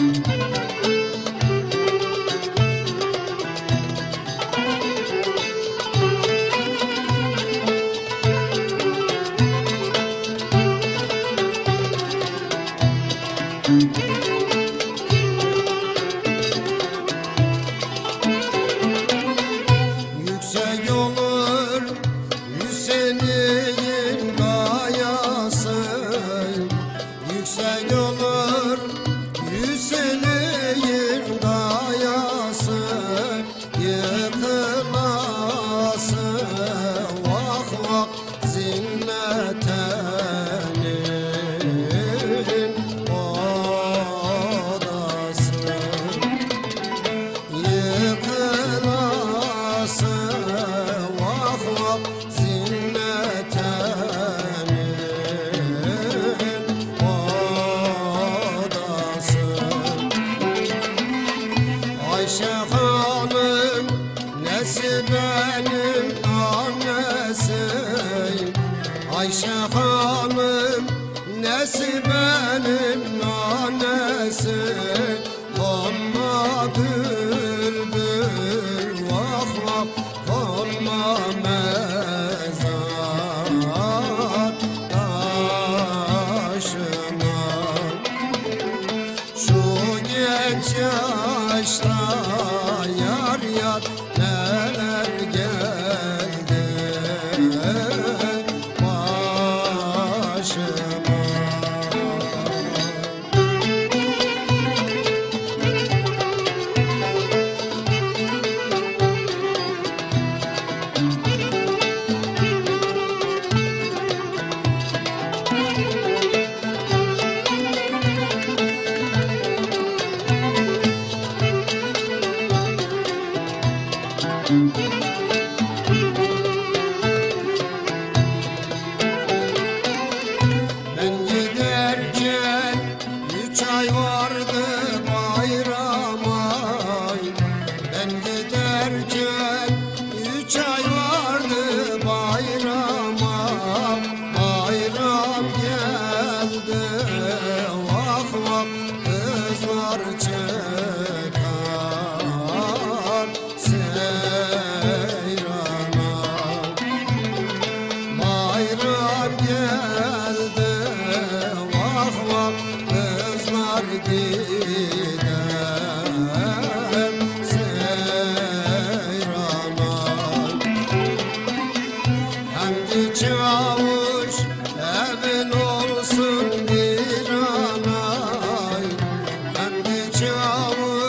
Müzik Ayşe hanım Nesibe'nin annesi Ayşe hanım Nesibe'nin annesi Konma bülbül vah vah Konma mezar taşına. Şu genç yaşta yar yar neler geldi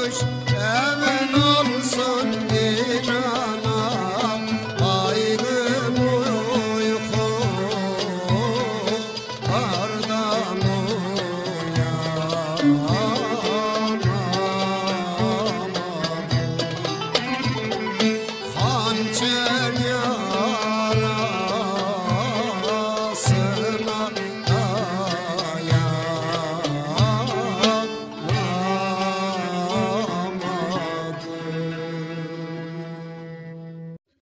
dois